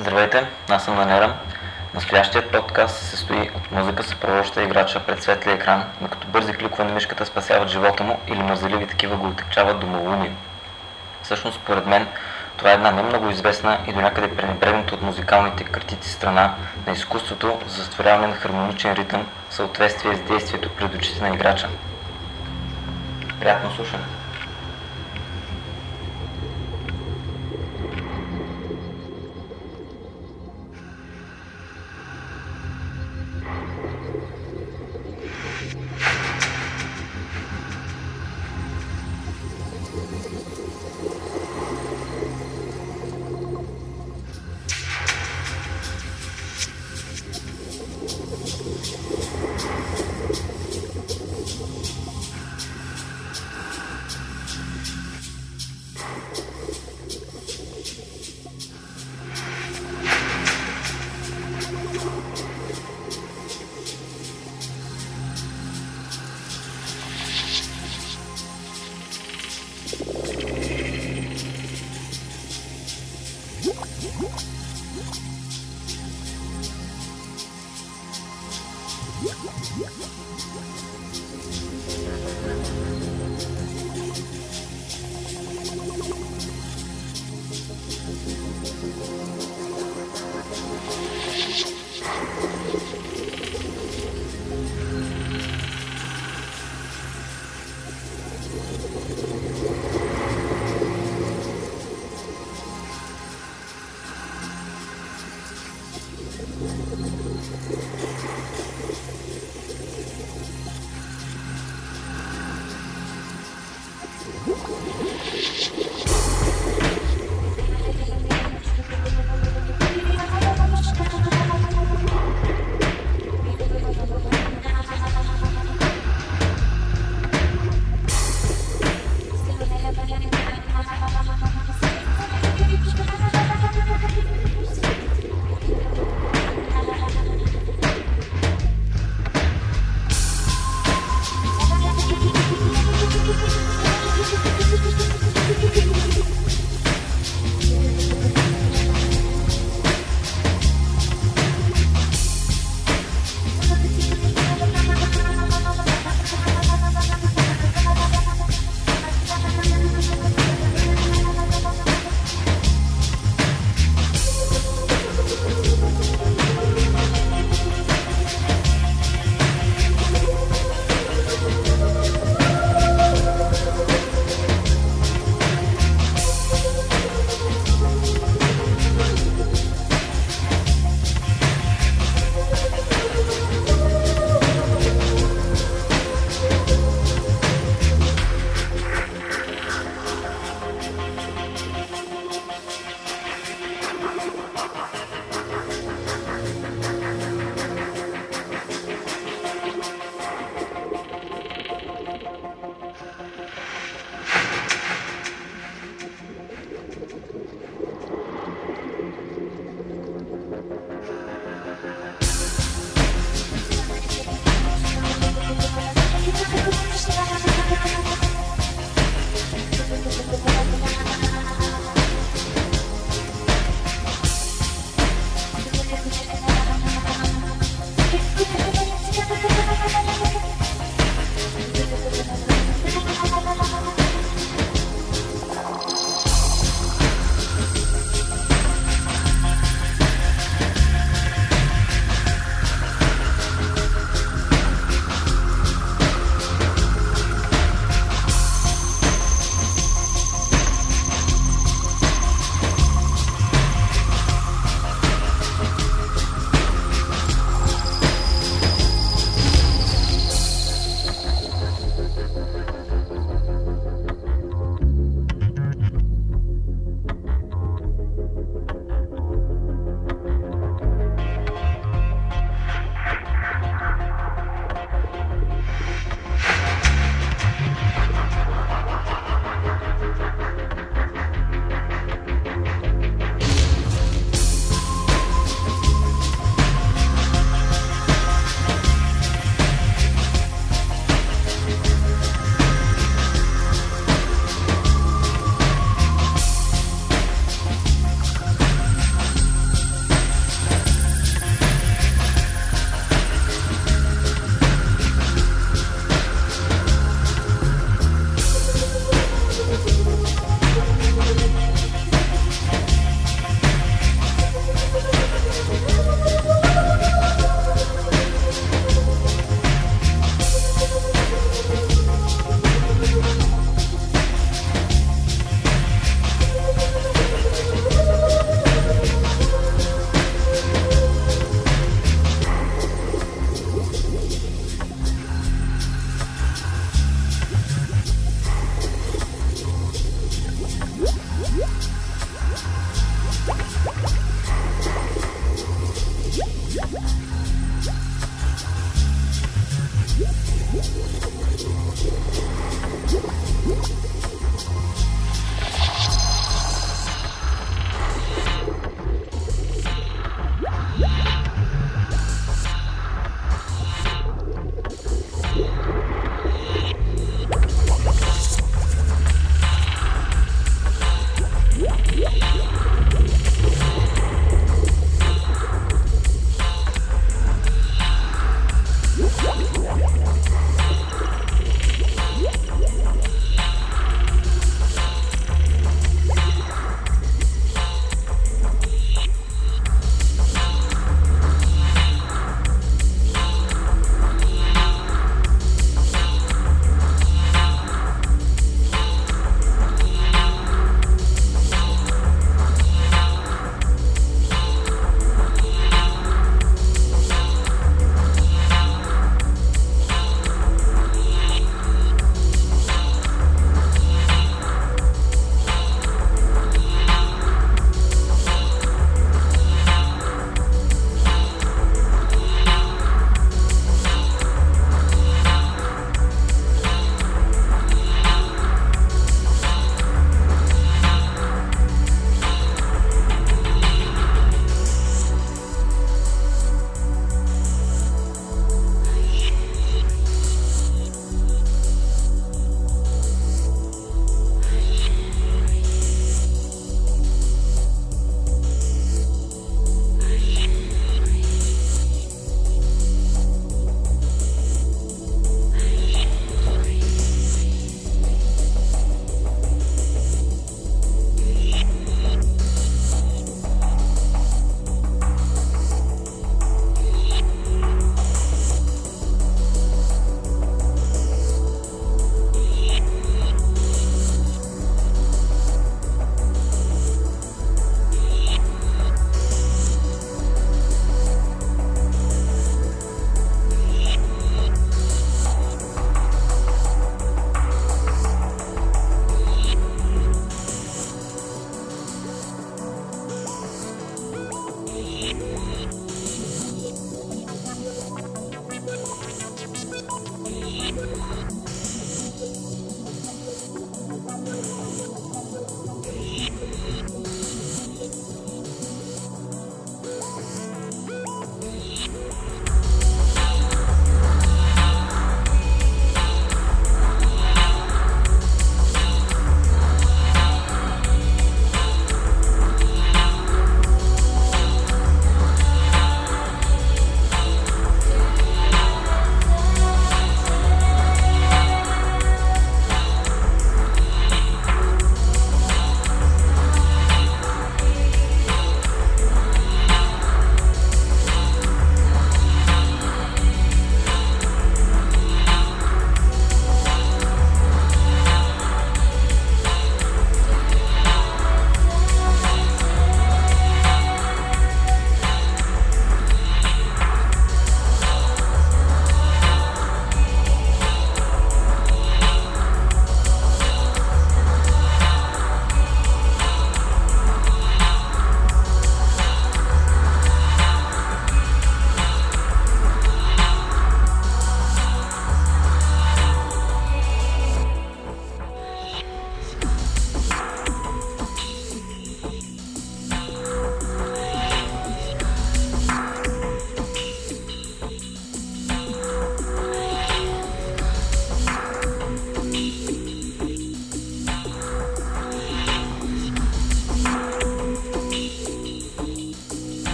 Здравейте, аз съм Данера. Настоящият подкаст се състои от музика, съпровожда играча пред светлия екран, докато бързи кликове на мишката спасяват живота му или мързеливи такива го отекчават до малумие. Всъщност, според мен, това е една не много известна и до някъде пренебрегната от музикалните критици страна на изкуството за сътворяване на хармоничен ритъм в съответствие с действието пред очите на играча. Приятно слушане!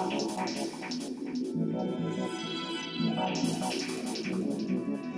Thank you.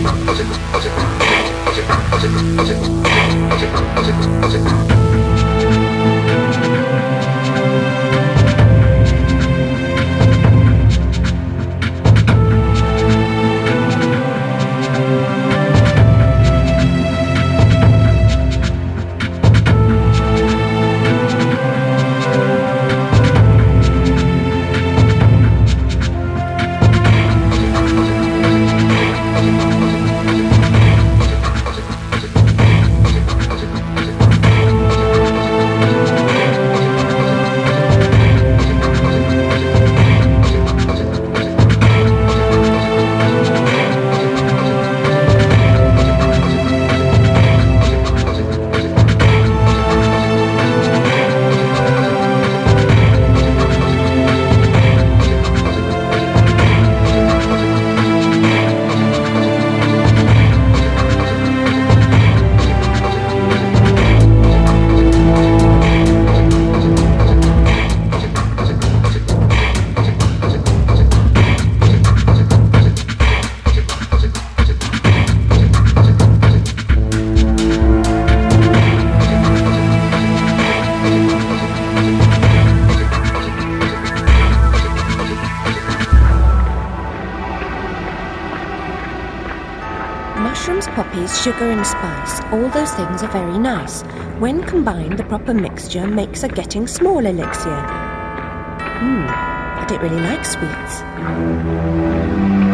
Thank you. Sugar and spice, all those things are very nice. When combined, the proper mixture makes a getting small elixir. Hmm, I don't really like sweets.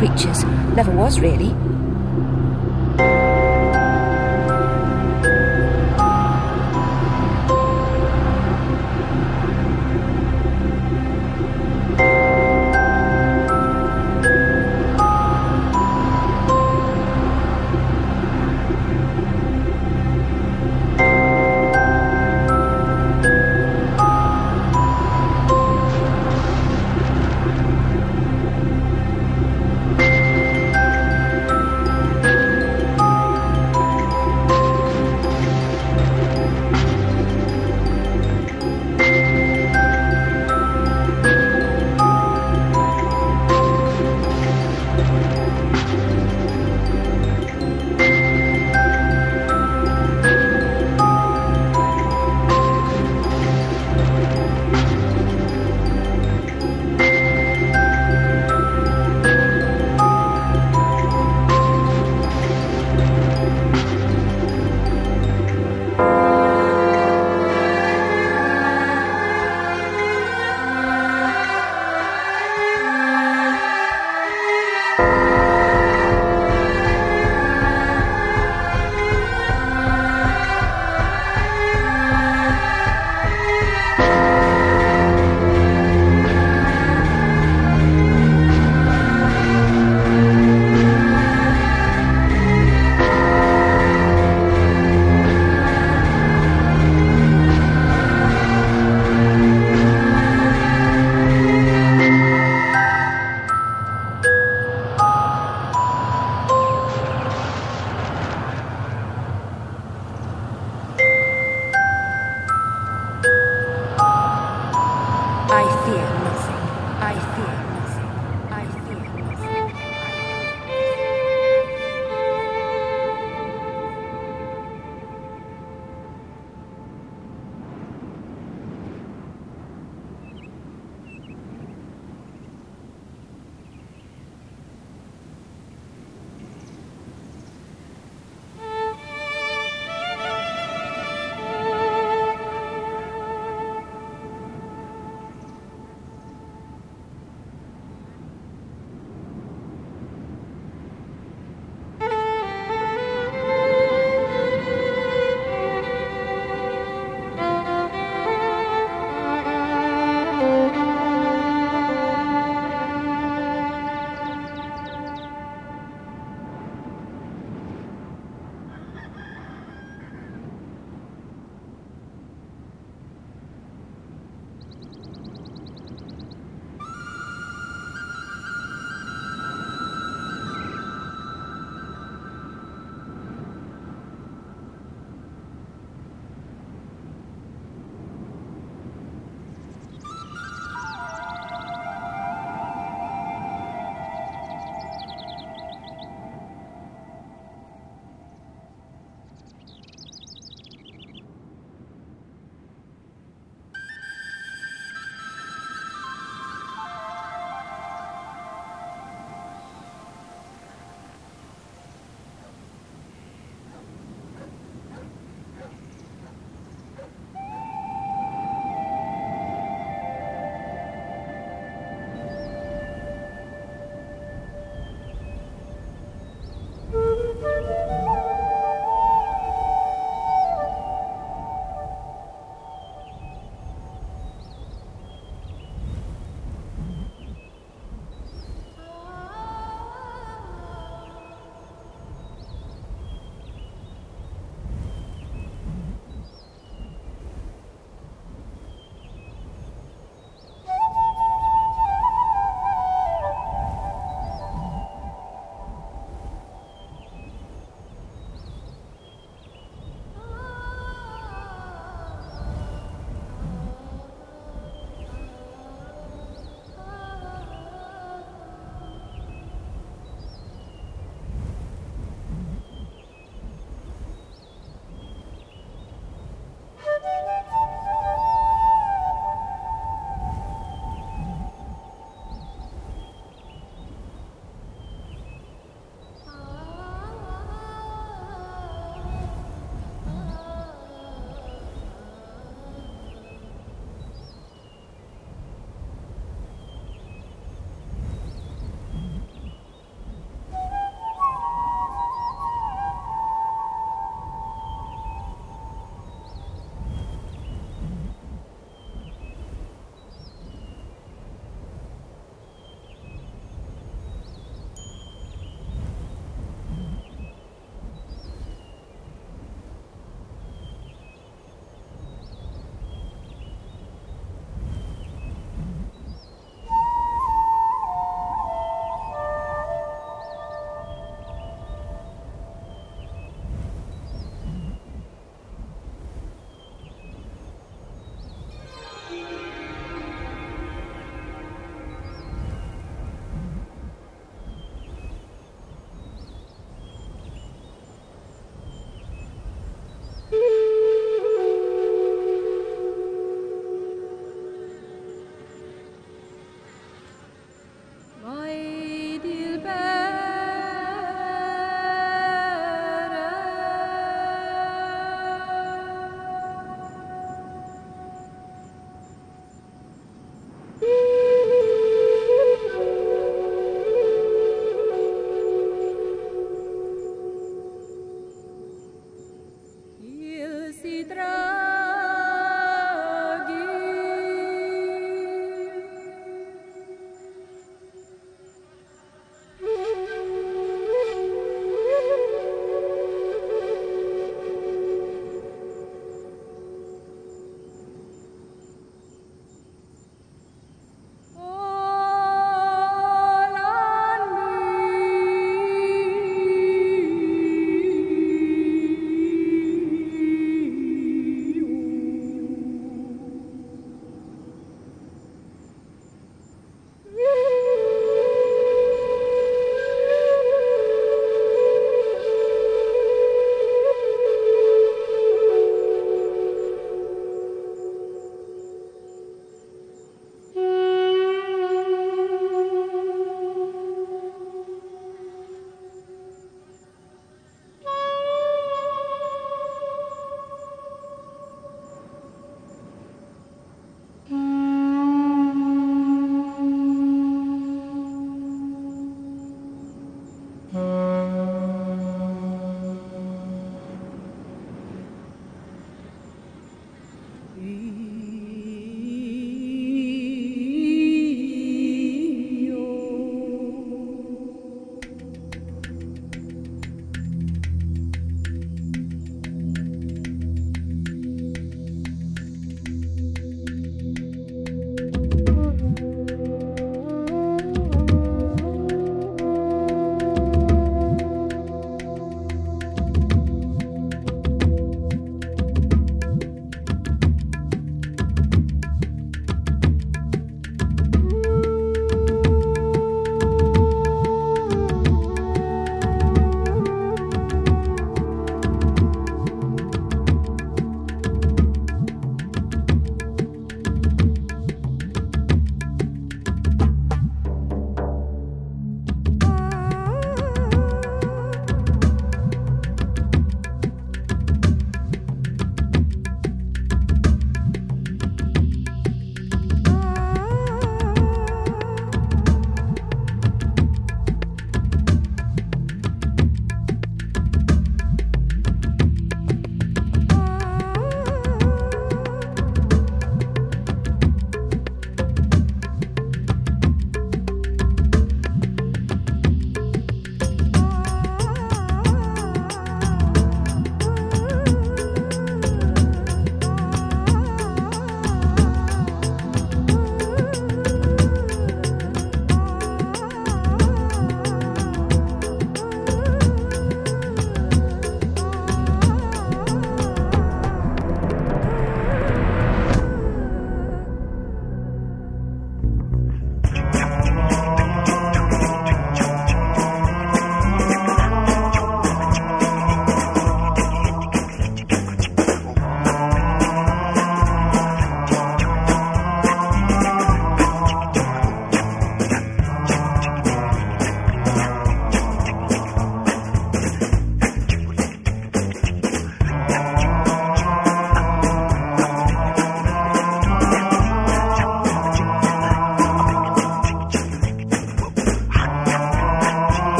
Creatures. Never was, really.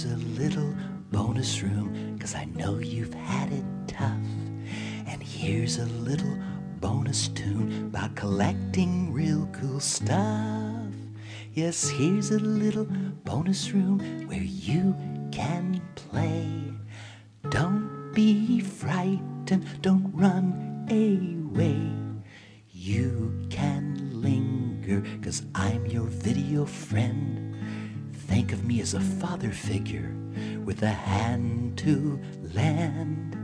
Here's a little bonus room, cause I know you've had it tough. And here's a little bonus tune about collecting real cool stuff. Yes, here's a little bonus room where you can play. Figure with a hand to land.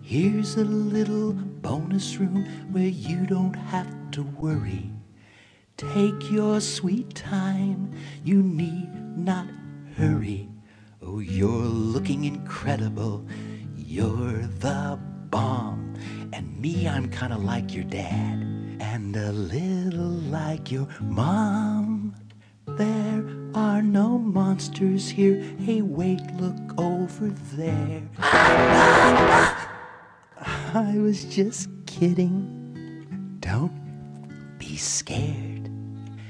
Here's a little bonus room where you don't have to worry. Take your sweet time, you need not hurry. Oh, you're looking incredible, you're the bomb. And me, I'm kinda like your dad, and a little like your mom. There are no monsters here. Hey, wait, look over there. I was just kidding. Don't be scared.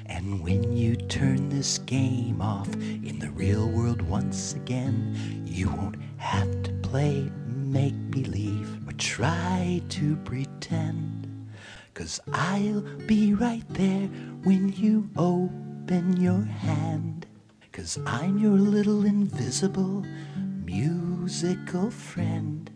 And when you turn this game off in the real world once again, you won't have to play make believe or try to pretend. Cause I'll be right there when you open your hand. Cause I'm your little invisible musical friend.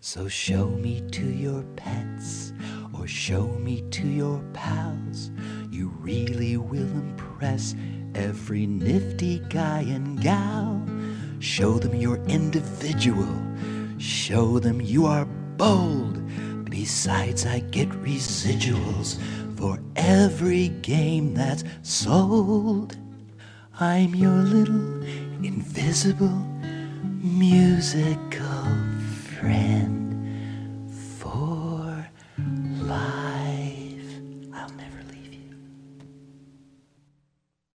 So show me to your pets or show me to your pals. You really will impress every nifty guy and gal. Show them you're individual. Show them you are bold. Besides, I get residuals for every game that's sold. I'm your little invisible musical friend for life.